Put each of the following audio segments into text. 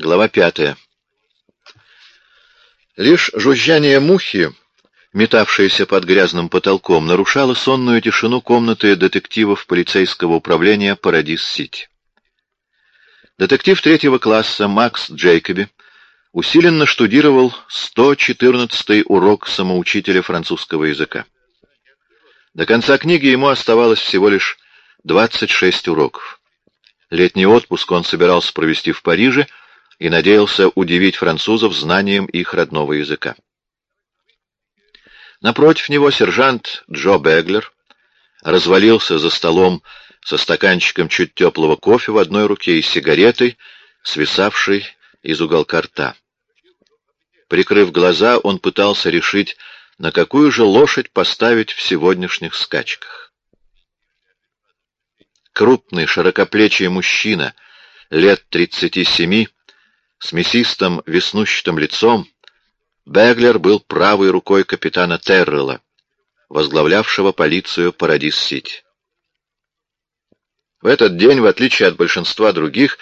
Глава пятая. Лишь жужжание мухи, метавшееся под грязным потолком, нарушало сонную тишину комнаты детективов полицейского управления Парадис-Сити. Детектив третьего класса Макс Джейкоби усиленно штудировал 114-й урок самоучителя французского языка. До конца книги ему оставалось всего лишь 26 уроков. Летний отпуск он собирался провести в Париже и надеялся удивить французов знанием их родного языка. Напротив него сержант Джо Беглер развалился за столом со стаканчиком чуть теплого кофе в одной руке и сигаретой, свисавшей из уголка рта. Прикрыв глаза, он пытался решить, на какую же лошадь поставить в сегодняшних скачках. Крупный, широкоплечий мужчина, лет тридцати семи, с мясистым, веснущатым лицом, Беглер был правой рукой капитана Террелла, возглавлявшего полицию Парадис-Сити. В этот день, в отличие от большинства других,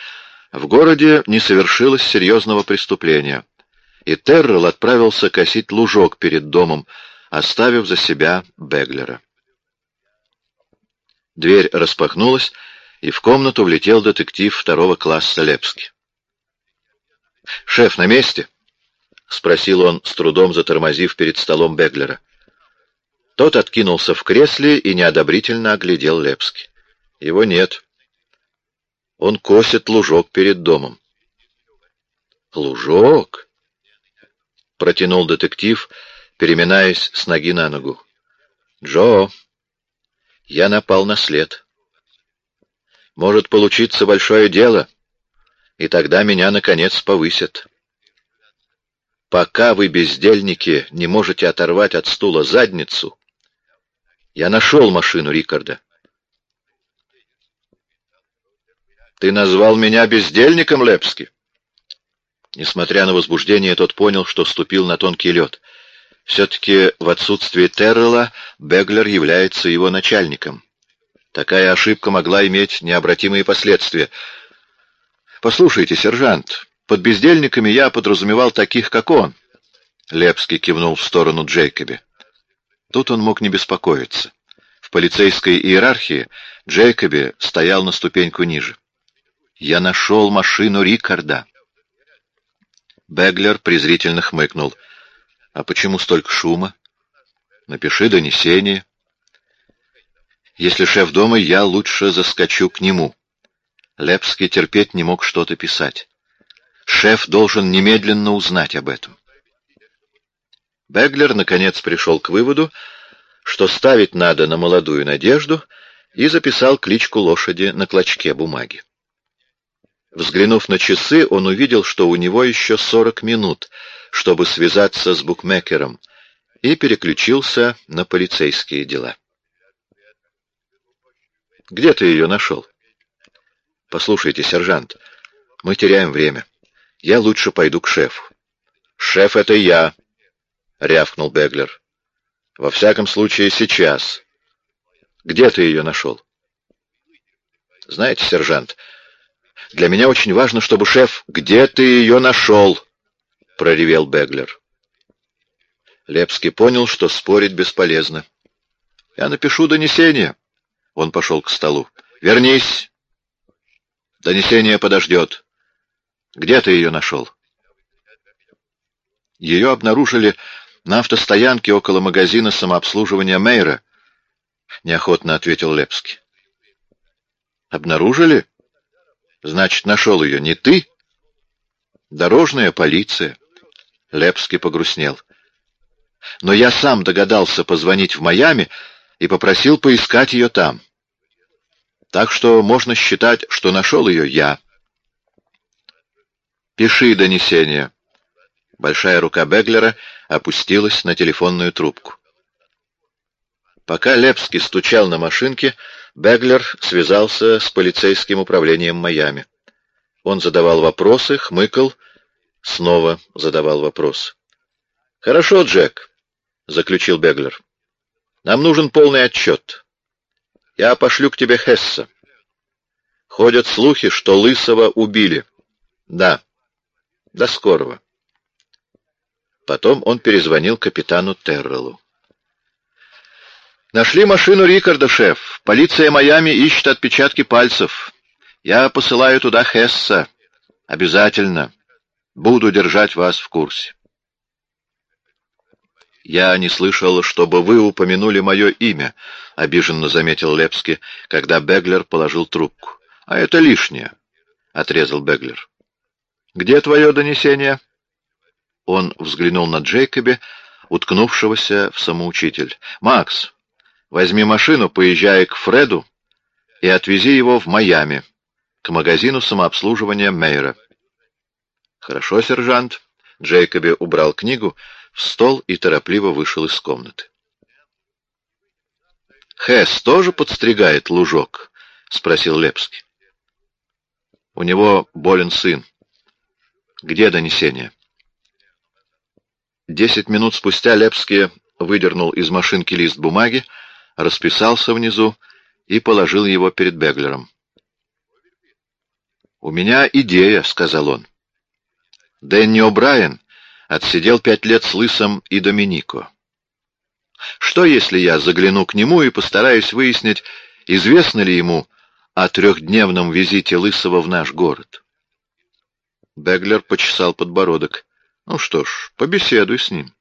в городе не совершилось серьезного преступления, и Террелл отправился косить лужок перед домом, оставив за себя Беглера. Дверь распахнулась, и в комнату влетел детектив второго класса Лепски. «Шеф на месте?» — спросил он, с трудом затормозив перед столом Беглера. Тот откинулся в кресле и неодобрительно оглядел Лепски. «Его нет. Он косит лужок перед домом». «Лужок?» — протянул детектив, переминаясь с ноги на ногу. «Джо, я напал на след. Может получиться большое дело, и тогда меня, наконец, повысят. Пока вы, бездельники, не можете оторвать от стула задницу, я нашел машину Рикарда. Ты назвал меня бездельником, Лепски? Несмотря на возбуждение, тот понял, что ступил на тонкий лед. Все-таки в отсутствие Террелла Беглер является его начальником. Такая ошибка могла иметь необратимые последствия. «Послушайте, сержант, под бездельниками я подразумевал таких, как он». Лепский кивнул в сторону Джейкоби. Тут он мог не беспокоиться. В полицейской иерархии Джейкоби стоял на ступеньку ниже. «Я нашел машину Рикарда». Беглер презрительно хмыкнул. «А почему столько шума? Напиши донесение. Если шеф дома, я лучше заскочу к нему». Лепский терпеть не мог что-то писать. Шеф должен немедленно узнать об этом. Беглер, наконец, пришел к выводу, что ставить надо на молодую надежду, и записал кличку лошади на клочке бумаги. Взглянув на часы, он увидел, что у него еще сорок минут, чтобы связаться с букмекером, и переключился на полицейские дела. «Где ты ее нашел?» «Послушайте, сержант, мы теряем время. Я лучше пойду к шефу». «Шеф — это я», — рявкнул Беглер. «Во всяком случае, сейчас. Где ты ее нашел?» «Знаете, сержант, — для меня очень важно, чтобы шеф... Где ты ее нашел? Проревел Беглер. Лепский понял, что спорить бесполезно. Я напишу донесение. Он пошел к столу. Вернись. Донесение подождет. Где ты ее нашел? Ее обнаружили на автостоянке около магазина самообслуживания Мейра, неохотно ответил Лепский. Обнаружили? Значит, нашел ее не ты? Дорожная полиция. Лепский погрустнел. Но я сам догадался позвонить в Майами и попросил поискать ее там. Так что можно считать, что нашел ее я. Пиши донесение. Большая рука Беглера опустилась на телефонную трубку. Пока Лепский стучал на машинке, Беглер связался с полицейским управлением Майами. Он задавал вопросы, хмыкал, снова задавал вопрос. «Хорошо, Джек», — заключил Беглер. «Нам нужен полный отчет. Я пошлю к тебе Хесса. Ходят слухи, что Лысого убили. Да. До скорого. Потом он перезвонил капитану Терреллу. «Нашли машину Рикарда, шеф. Полиция Майами ищет отпечатки пальцев. Я посылаю туда Хесса. Обязательно. Буду держать вас в курсе». «Я не слышал, чтобы вы упомянули мое имя», — обиженно заметил Лепски, когда Беглер положил трубку. «А это лишнее», — отрезал Беглер. «Где твое донесение?» Он взглянул на Джейкоби, уткнувшегося в самоучитель. «Макс, возьми машину, поезжай к Фреду и отвези его в Майами, к магазину самообслуживания Мейера». «Хорошо, сержант». Джейкоби убрал книгу в стол и торопливо вышел из комнаты. «Хэс тоже подстригает лужок?» — спросил Лепский. «У него болен сын. Где донесение?» Десять минут спустя Лепский выдернул из машинки лист бумаги, расписался внизу и положил его перед Беглером. «У меня идея», — сказал он. «Дэнни О'Брайен отсидел пять лет с Лысом и Доминико. Что, если я загляну к нему и постараюсь выяснить, известно ли ему о трехдневном визите Лысого в наш город?» Беглер почесал подбородок. Ну что ж, побеседуй с ним.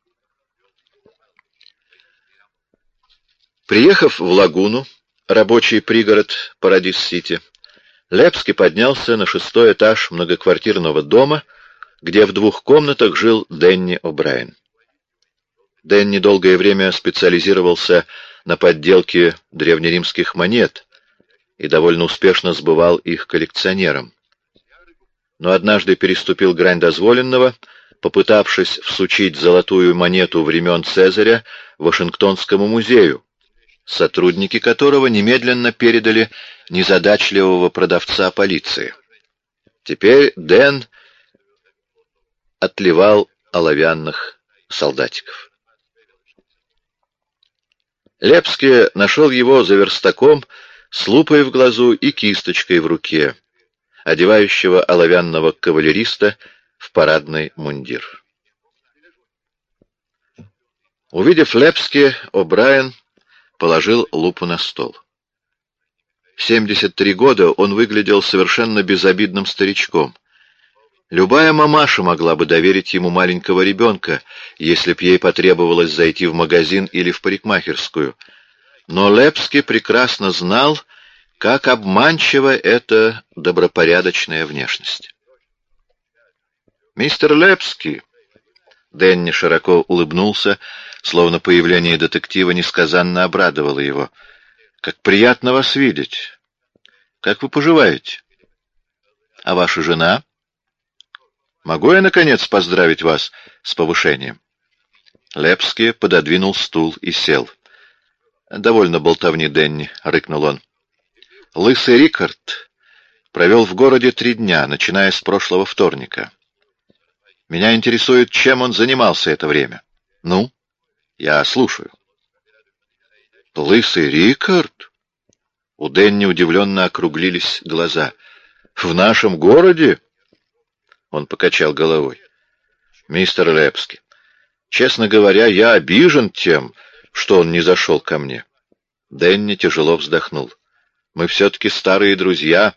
Приехав в Лагуну, рабочий пригород Парадис-Сити, Лепский поднялся на шестой этаж многоквартирного дома, где в двух комнатах жил Дэнни О'Брайен. Дэнни долгое время специализировался на подделке древнеримских монет и довольно успешно сбывал их коллекционерам. Но однажды переступил грань дозволенного — попытавшись всучить золотую монету времен Цезаря Вашингтонскому музею, сотрудники которого немедленно передали незадачливого продавца полиции. Теперь Дэн отливал оловянных солдатиков. Лепский нашел его за верстаком с лупой в глазу и кисточкой в руке, одевающего оловянного кавалериста в парадный мундир. Увидев Лепски, О'Брайен положил лупу на стол. В 73 года он выглядел совершенно безобидным старичком. Любая мамаша могла бы доверить ему маленького ребенка, если б ей потребовалось зайти в магазин или в парикмахерскую. Но Лепский прекрасно знал, как обманчива эта добропорядочная внешность. «Мистер Лепский!» Дэнни широко улыбнулся, словно появление детектива несказанно обрадовало его. «Как приятно вас видеть! Как вы поживаете? А ваша жена? Могу я, наконец, поздравить вас с повышением?» Лепский пододвинул стул и сел. «Довольно болтовни, Дэнни», — рыкнул он. «Лысый Рикард провел в городе три дня, начиная с прошлого вторника. Меня интересует, чем он занимался это время. Ну, я слушаю. Лысый Рикард? У Дэнни удивленно округлились глаза. В нашем городе? Он покачал головой. Мистер Лепский, честно говоря, я обижен тем, что он не зашел ко мне. Дэнни тяжело вздохнул. Мы все-таки старые друзья.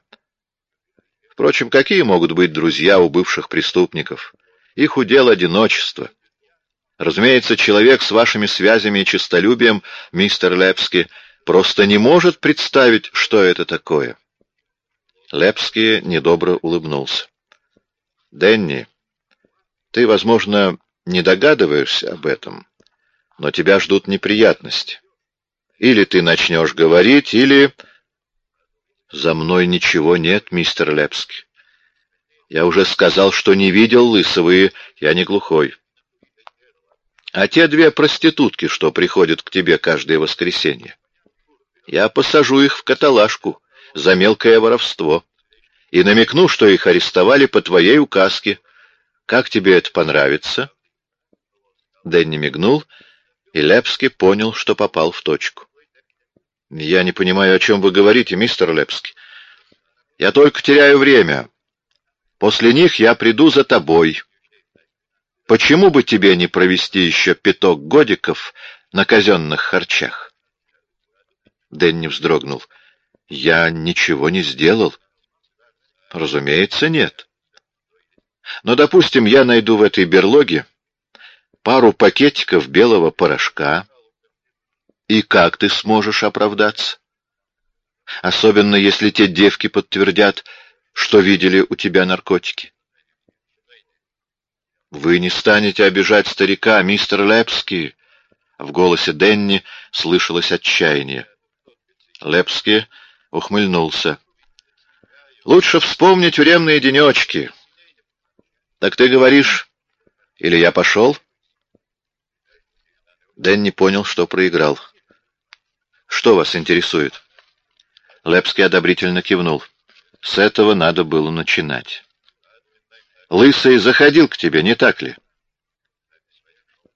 Впрочем, какие могут быть друзья у бывших преступников? Их удел одиночество. Разумеется, человек с вашими связями и честолюбием, мистер Лепски, просто не может представить, что это такое. Лепский недобро улыбнулся. «Дэнни, ты, возможно, не догадываешься об этом, но тебя ждут неприятности. Или ты начнешь говорить, или...» «За мной ничего нет, мистер Лепский. Я уже сказал, что не видел Лысого, и я не глухой. А те две проститутки, что приходят к тебе каждое воскресенье, я посажу их в каталажку за мелкое воровство и намекну, что их арестовали по твоей указке. Как тебе это понравится?» Дэнни мигнул, и Лепский понял, что попал в точку. «Я не понимаю, о чем вы говорите, мистер Лепский. Я только теряю время. После них я приду за тобой. Почему бы тебе не провести еще пяток годиков на казенных харчах? Дэнни вздрогнул. Я ничего не сделал. Разумеется, нет. Но, допустим, я найду в этой берлоге пару пакетиков белого порошка. И как ты сможешь оправдаться? Особенно, если те девки подтвердят, что видели у тебя наркотики. «Вы не станете обижать старика, мистер Лепский!» В голосе Денни слышалось отчаяние. Лепский ухмыльнулся. «Лучше вспомнить тюремные денечки. Так ты говоришь, или я пошел?» Дэнни понял, что проиграл. «Что вас интересует?» Лепский одобрительно кивнул. «С этого надо было начинать». «Лысый заходил к тебе, не так ли?»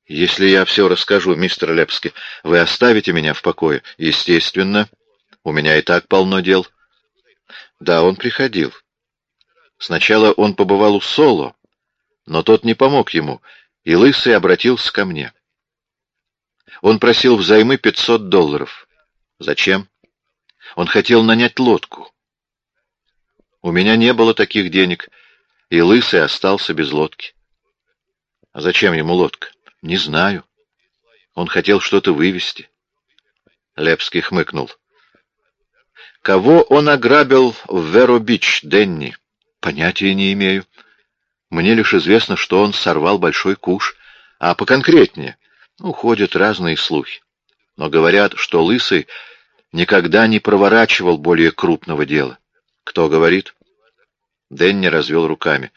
«Если я все расскажу, мистер Лепский, вы оставите меня в покое?» «Естественно. У меня и так полно дел». «Да, он приходил. Сначала он побывал у Соло, но тот не помог ему, и Лысый обратился ко мне. Он просил взаймы 500 долларов. Зачем? Он хотел нанять лодку. У меня не было таких денег, и Лысый остался без лодки. А зачем ему лодка? Не знаю. Он хотел что-то вывести. Лепский хмыкнул. Кого он ограбил в Веро-Бич, Денни? Понятия не имею. Мне лишь известно, что он сорвал большой куш. А поконкретнее? Ну, ходят разные слухи. Но говорят, что Лысый никогда не проворачивал более крупного дела. Кто говорит? Дэнни развел руками.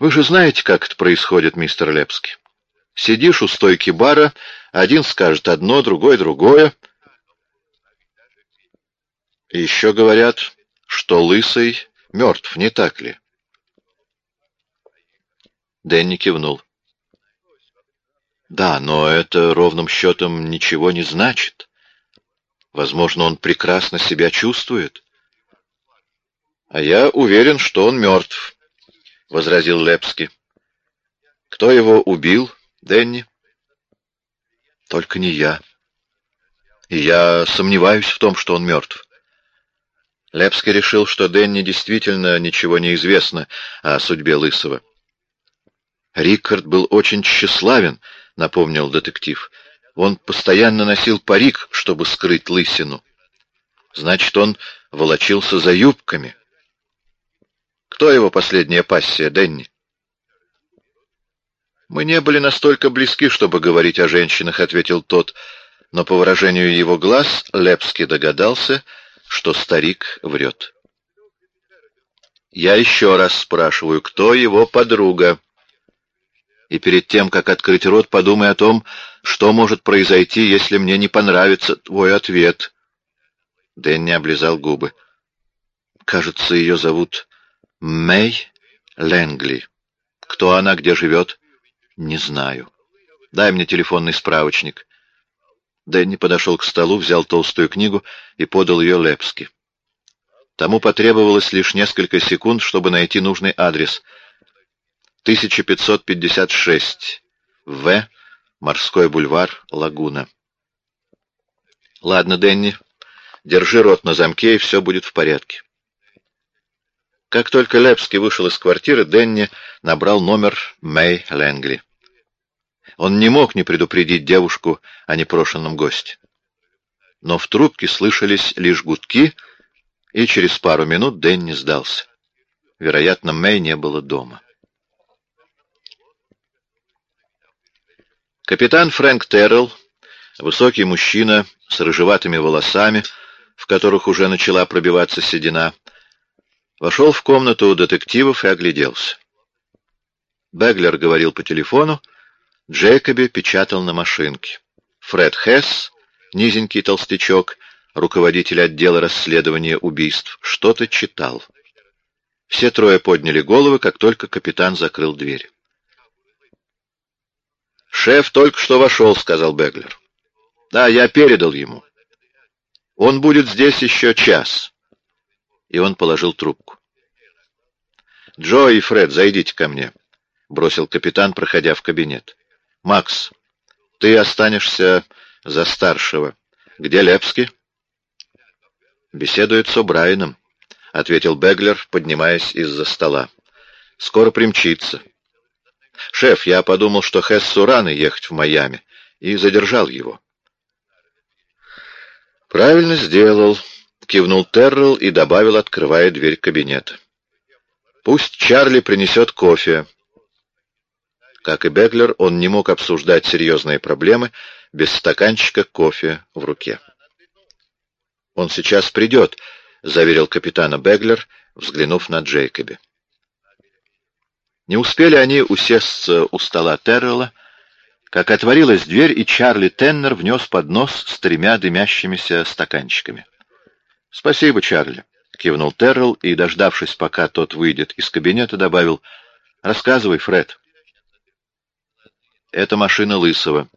Вы же знаете, как это происходит, мистер Лепский. Сидишь у стойки бара, один скажет одно, другой другое. Еще говорят, что Лысый мертв, не так ли? Дэнни кивнул. Да, но это ровным счетом ничего не значит. Возможно, он прекрасно себя чувствует. А я уверен, что он мертв, — возразил Лепский. Кто его убил, Дэнни? Только не я. И я сомневаюсь в том, что он мертв. Лепский решил, что Дэнни действительно ничего не известно о судьбе Лысого. Рикард был очень тщеславен, —— напомнил детектив. «Он постоянно носил парик, чтобы скрыть лысину. Значит, он волочился за юбками. Кто его последняя пассия, Денни?» «Мы не были настолько близки, чтобы говорить о женщинах», — ответил тот, но по выражению его глаз Лепский догадался, что старик врет. «Я еще раз спрашиваю, кто его подруга?» и перед тем, как открыть рот, подумай о том, что может произойти, если мне не понравится твой ответ. Дэнни облизал губы. Кажется, ее зовут Мэй Лэнгли. Кто она, где живет? Не знаю. Дай мне телефонный справочник. Дэнни подошел к столу, взял толстую книгу и подал ее Лепски. Тому потребовалось лишь несколько секунд, чтобы найти нужный адрес — 1556. В. Морской бульвар, Лагуна. Ладно, Дэнни, держи рот на замке, и все будет в порядке. Как только Лепский вышел из квартиры, Дэнни набрал номер Мэй Лэнгли. Он не мог не предупредить девушку о непрошенном госте. Но в трубке слышались лишь гудки, и через пару минут Дэнни сдался. Вероятно, Мэй не было дома. Капитан Фрэнк Террелл, высокий мужчина с рыжеватыми волосами, в которых уже начала пробиваться седина, вошел в комнату у детективов и огляделся. Беглер говорил по телефону, Джейкоби печатал на машинке. Фред Хесс, низенький толстячок, руководитель отдела расследования убийств, что-то читал. Все трое подняли головы, как только капитан закрыл дверь. «Шеф только что вошел», — сказал Беглер. «Да, я передал ему. Он будет здесь еще час». И он положил трубку. «Джо и Фред, зайдите ко мне», — бросил капитан, проходя в кабинет. «Макс, ты останешься за старшего. Где Лепский?» «Беседует с О'Брайеном», — ответил Беглер, поднимаясь из-за стола. «Скоро примчится». «Шеф, я подумал, что Хессу рано ехать в Майами, и задержал его». «Правильно сделал», — кивнул Террell и добавил, открывая дверь кабинета. «Пусть Чарли принесет кофе». Как и Беглер, он не мог обсуждать серьезные проблемы без стаканчика кофе в руке. «Он сейчас придет», — заверил капитана Беглер, взглянув на Джейкоби. Не успели они усесться у стола Террелла, как отворилась дверь, и Чарли Теннер внес поднос с тремя дымящимися стаканчиками. «Спасибо, Чарли», — кивнул Террell и, дождавшись, пока тот выйдет из кабинета, добавил, «Рассказывай, Фред». «Это машина Лысого».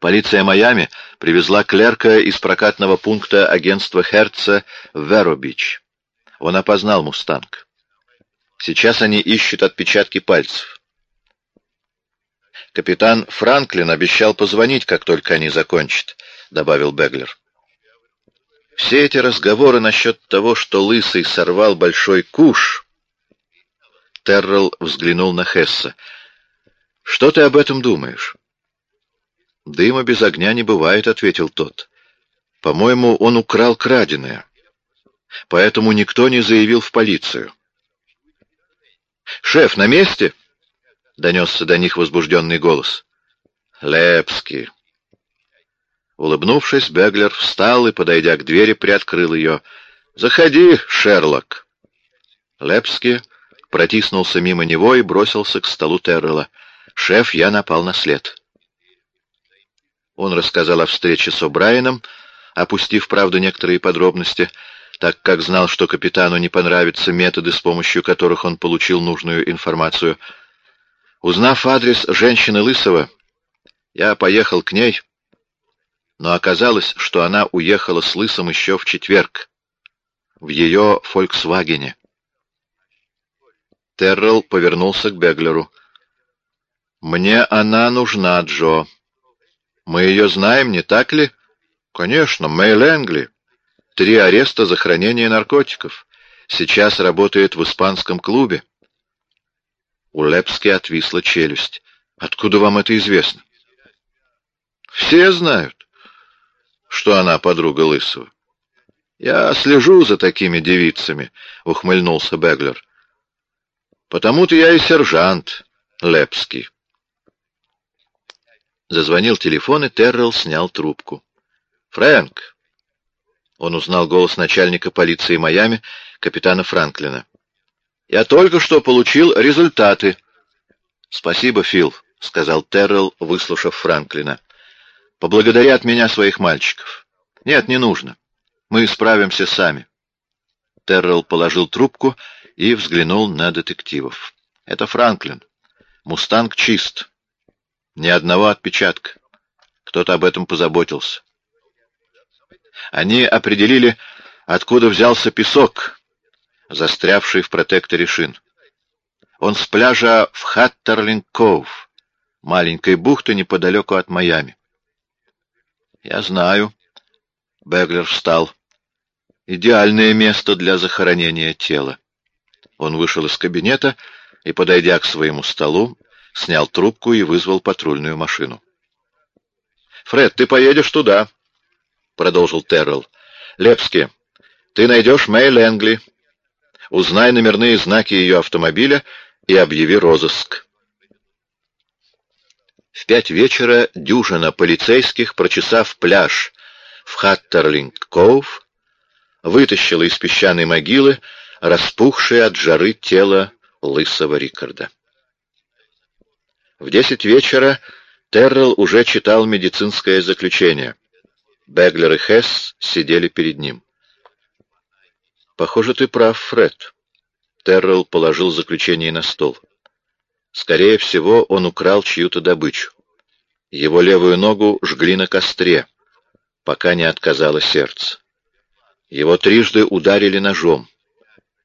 Полиция Майами привезла клерка из прокатного пункта агентства Херца в Веробич. Он опознал «Мустанг». Сейчас они ищут отпечатки пальцев. «Капитан Франклин обещал позвонить, как только они закончат», — добавил Беглер. Все эти разговоры насчет того, что Лысый сорвал большой куш... Террell взглянул на Хесса. «Что ты об этом думаешь?» «Дыма без огня не бывает», — ответил тот. «По-моему, он украл краденое. Поэтому никто не заявил в полицию». «Шеф, на месте?» — донесся до них возбужденный голос. «Лепский». Улыбнувшись, Беглер встал и, подойдя к двери, приоткрыл ее. «Заходи, Шерлок!» Лепский протиснулся мимо него и бросился к столу Террелла. «Шеф, я напал на след». Он рассказал о встрече с О'Брайеном, опустив, правда, некоторые подробности, так как знал, что капитану не понравятся методы, с помощью которых он получил нужную информацию — Узнав адрес женщины Лысого, я поехал к ней, но оказалось, что она уехала с Лысым еще в четверг, в ее «Фольксвагене». Террell повернулся к Беглеру. «Мне она нужна, Джо. Мы ее знаем, не так ли?» «Конечно, Мэй Лэнгли. Три ареста за хранение наркотиков. Сейчас работает в испанском клубе. У Лепски отвисла челюсть. «Откуда вам это известно?» «Все знают, что она подруга Лысого». «Я слежу за такими девицами», — ухмыльнулся Беглер. «Потому-то я и сержант Лепский». Зазвонил телефон, и Террелл снял трубку. «Фрэнк!» Он узнал голос начальника полиции Майами, капитана Франклина. Я только что получил результаты. Спасибо, Фил, сказал Террell, выслушав Франклина. Поблагодари от меня своих мальчиков. Нет, не нужно. Мы справимся сами. Террell положил трубку и взглянул на детективов. Это Франклин. Мустанг чист. Ни одного отпечатка. Кто-то об этом позаботился. Они определили, откуда взялся песок, застрявший в протекторе шин. Он с пляжа в Хаттерлинг-Коув, маленькой бухты неподалеку от Майами. «Я знаю». Беглер встал. «Идеальное место для захоронения тела». Он вышел из кабинета и, подойдя к своему столу, снял трубку и вызвал патрульную машину. «Фред, ты поедешь туда», — продолжил Террелл. «Лепски, ты найдешь Мэй Лэнгли, Узнай номерные знаки ее автомобиля и объяви розыск. В пять вечера дюжина полицейских, прочесав пляж в Хаттерлинг-Коув, вытащила из песчаной могилы распухшее от жары тело лысого Рикарда. В десять вечера Террell уже читал медицинское заключение. Беглер и Хесс сидели перед ним. Похоже, ты прав, Фред. Террell положил заключение на стол. Скорее всего, он украл чью-то добычу. Его левую ногу жгли на костре, пока не отказало сердце. Его трижды ударили ножом.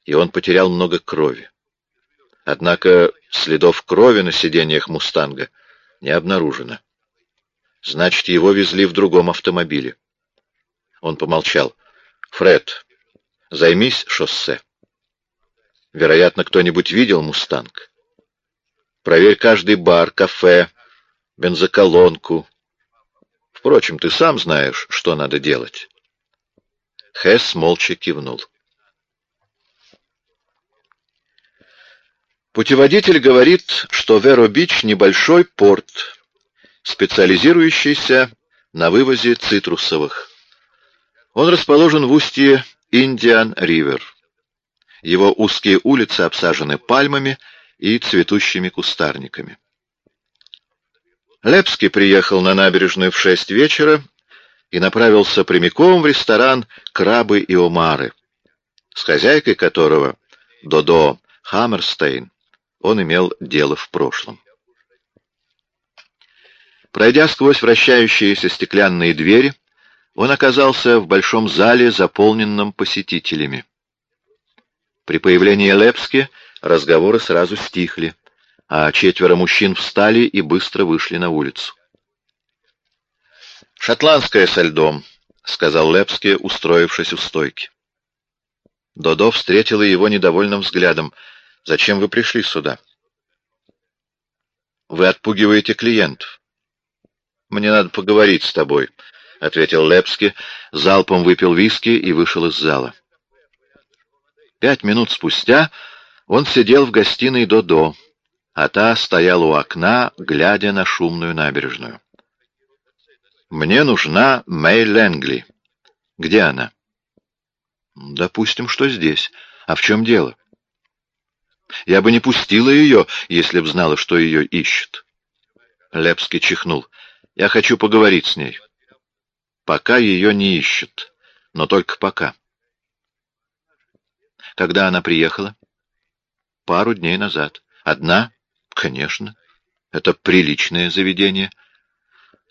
и он потерял много крови. Однако следов крови на сиденьях «Мустанга» не обнаружено. Значит, его везли в другом автомобиле. Он помолчал. «Фред, займись шоссе. Вероятно, кто-нибудь видел «Мустанг». Проверь каждый бар, кафе, бензоколонку. Впрочем, ты сам знаешь, что надо делать. Хесс молча кивнул. Путеводитель говорит, что Веро-Бич — небольшой порт, специализирующийся на вывозе цитрусовых. Он расположен в устье Индиан-Ривер. Его узкие улицы обсажены пальмами и цветущими кустарниками. Лепский приехал на набережную в шесть вечера и направился прямиком в ресторан «Крабы и омары», с хозяйкой которого, Додо Хаммерстейн, он имел дело в прошлом. Пройдя сквозь вращающиеся стеклянные двери, он оказался в большом зале, заполненном посетителями. При появлении Лепски разговоры сразу стихли, а четверо мужчин встали и быстро вышли на улицу. «Шотландская со льдом», — сказал Лепски, устроившись у стойки. Додо встретила его недовольным взглядом. «Зачем вы пришли сюда?» «Вы отпугиваете клиентов». «Мне надо поговорить с тобой», — ответил Лепски, залпом выпил виски и вышел из зала. Пять минут спустя он сидел в гостиной Додо, а та стояла у окна, глядя на шумную набережную. «Мне нужна Мэй Лэнгли. Где она?» «Допустим, что здесь. А в чем дело?» «Я бы не пустила ее, если б знала, что ее ищут». Лепский чихнул. «Я хочу поговорить с ней. Пока ее не ищут, но только пока». Когда она приехала? Пару дней назад. Одна? Конечно. Это приличное заведение.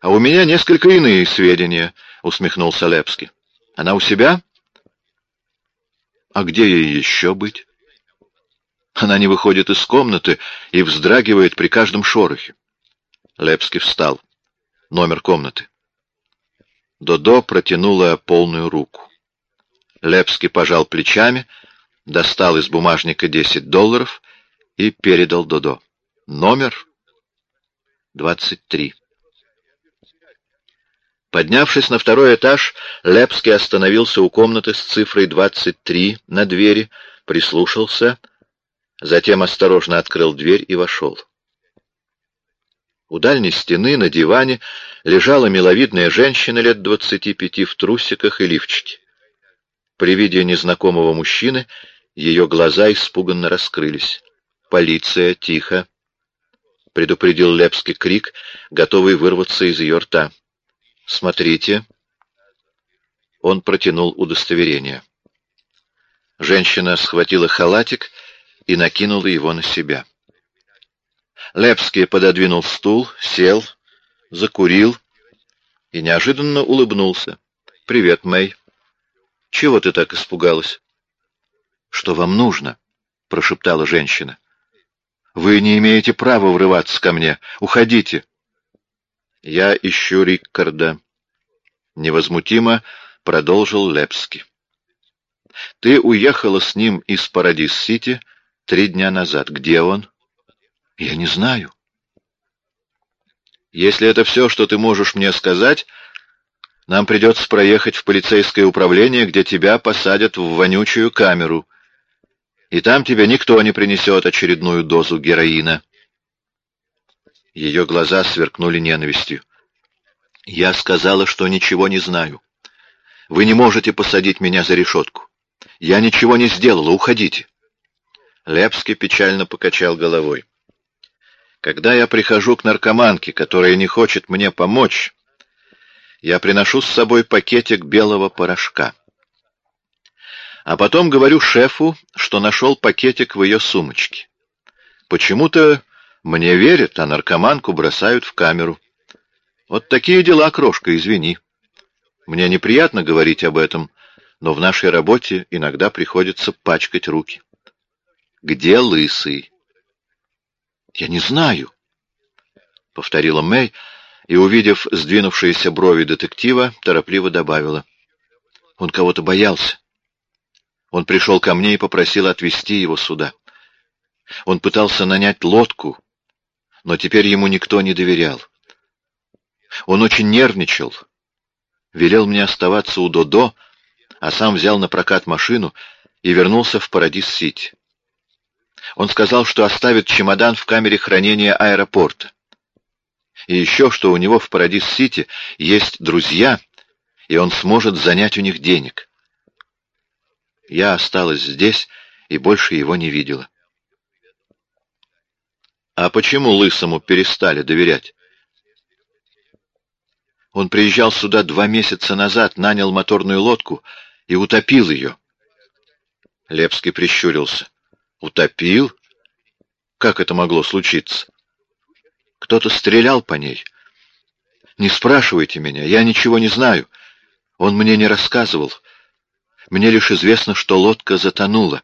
А у меня несколько иные сведения, усмехнулся Лепский. Она у себя? А где ей еще быть? Она не выходит из комнаты и вздрагивает при каждом шорохе. Лепский встал. Номер комнаты. Додо протянула полную руку. Лепский пожал плечами достал из бумажника 10 долларов и передал Додо. Номер 23. Поднявшись на второй этаж, Лепский остановился у комнаты с цифрой 23 на двери, прислушался, затем осторожно открыл дверь и вошел. У дальней стены на диване лежала миловидная женщина лет двадцати пяти в трусиках и лифчике. При виде незнакомого мужчины ее глаза испуганно раскрылись. «Полиция! Тихо!» — предупредил Лепский крик, готовый вырваться из ее рта. «Смотрите!» Он протянул удостоверение. Женщина схватила халатик и накинула его на себя. Лепский пододвинул стул, сел, закурил и неожиданно улыбнулся. «Привет, Мэй. Чего ты так испугалась?» «Что вам нужно?» — прошептала женщина. «Вы не имеете права врываться ко мне. Уходите!» «Я ищу Риккарда», — невозмутимо продолжил Лепский. «Ты уехала с ним из Парадис-Сити три дня назад. Где он?» «Я не знаю». «Если это все, что ты можешь мне сказать...» Нам придется проехать в полицейское управление, где тебя посадят в вонючую камеру и там тебе никто не принесет очередную дозу героина. Ее глаза сверкнули ненавистью. Я сказала, что ничего не знаю. Вы не можете посадить меня за решетку. Я ничего не сделала, уходите. Лепский печально покачал головой. Когда я прихожу к наркоманке, которая не хочет мне помочь, я приношу с собой пакетик белого порошка. А потом говорю шефу, что нашел пакетик в ее сумочке. Почему-то мне верят, а наркоманку бросают в камеру. Вот такие дела, крошка, извини. Мне неприятно говорить об этом, но в нашей работе иногда приходится пачкать руки. Где лысый? Я не знаю, — повторила Мэй, и, увидев сдвинувшиеся брови детектива, торопливо добавила. Он кого-то боялся. Он пришел ко мне и попросил отвезти его сюда. Он пытался нанять лодку, но теперь ему никто не доверял. Он очень нервничал, велел мне оставаться у Додо, а сам взял на прокат машину и вернулся в Парадис-Сити. Он сказал, что оставит чемодан в камере хранения аэропорта. И еще, что у него в Парадис-Сити есть друзья, и он сможет занять у них денег. Я осталась здесь и больше его не видела. А почему Лысому перестали доверять? Он приезжал сюда два месяца назад, нанял моторную лодку и утопил ее. Лепский прищурился. Утопил? Как это могло случиться? Кто-то стрелял по ней. Не спрашивайте меня, я ничего не знаю. Он мне не рассказывал. Мне лишь известно, что лодка затонула.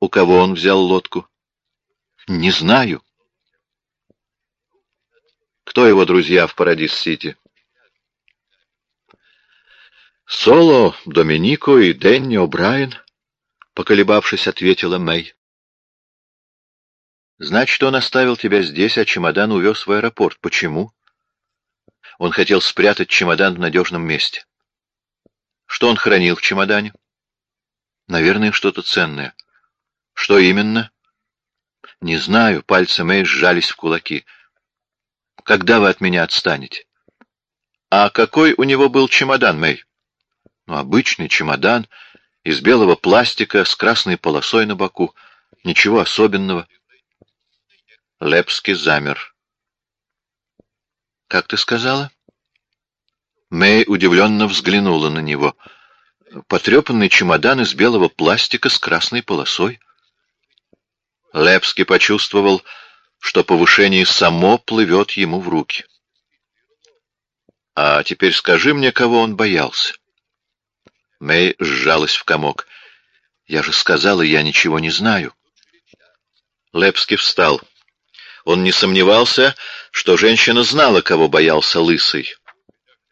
У кого он взял лодку? Не знаю. Кто его друзья в Парадис-Сити? Соло, Доминико и Дэнни О'Брайен, поколебавшись, ответила Мэй. Значит, он оставил тебя здесь, а чемодан увез в аэропорт. Почему? Он хотел спрятать чемодан в надежном месте. Что он хранил в чемодане? Наверное, что-то ценное. Что именно? Не знаю, пальцы Мэй сжались в кулаки. Когда вы от меня отстанете? А какой у него был чемодан, Мэй? Ну, обычный чемодан из белого пластика с красной полосой на боку. Ничего особенного. Лепский замер. «Как ты сказала?» Мэй удивленно взглянула на него. Потрепанный чемодан из белого пластика с красной полосой. Лепский почувствовал, что повышение само плывет ему в руки. «А теперь скажи мне, кого он боялся?» Мэй сжалась в комок. «Я же сказала, я ничего не знаю». Лепский встал. Он не сомневался, что женщина знала, кого боялся Лысый,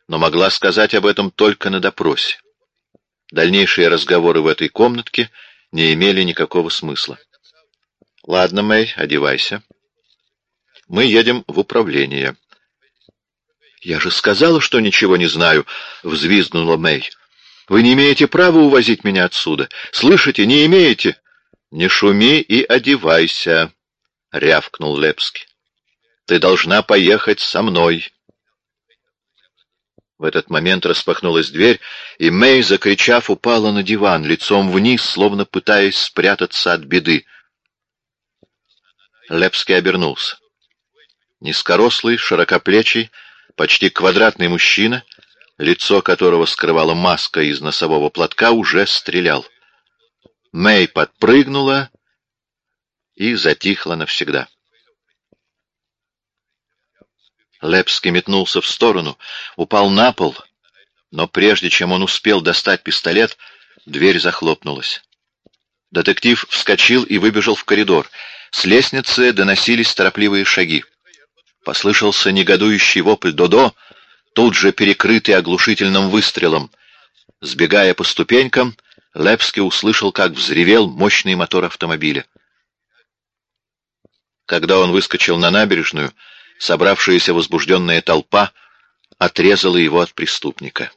но могла сказать об этом только на допросе. Дальнейшие разговоры в этой комнатке не имели никакого смысла. «Ладно, Мэй, одевайся. Мы едем в управление». «Я же сказала, что ничего не знаю», — взвизгнула Мэй. «Вы не имеете права увозить меня отсюда. Слышите, не имеете?» «Не шуми и одевайся», — рявкнул Лепский. «Ты должна поехать со мной». В этот момент распахнулась дверь, и Мэй, закричав, упала на диван, лицом вниз, словно пытаясь спрятаться от беды. Лепский обернулся. Низкорослый, широкоплечий, почти квадратный мужчина, лицо которого скрывала маска из носового платка, уже стрелял. Мэй подпрыгнула и затихла навсегда. Лепский метнулся в сторону, упал на пол, но прежде чем он успел достать пистолет, дверь захлопнулась. Детектив вскочил и выбежал в коридор. С лестницы доносились торопливые шаги. Послышался негодующий вопль «Додо», тут же перекрытый оглушительным выстрелом. Сбегая по ступенькам, Лепский услышал, как взревел мощный мотор автомобиля. Когда он выскочил на набережную, собравшаяся возбужденная толпа отрезала его от преступника.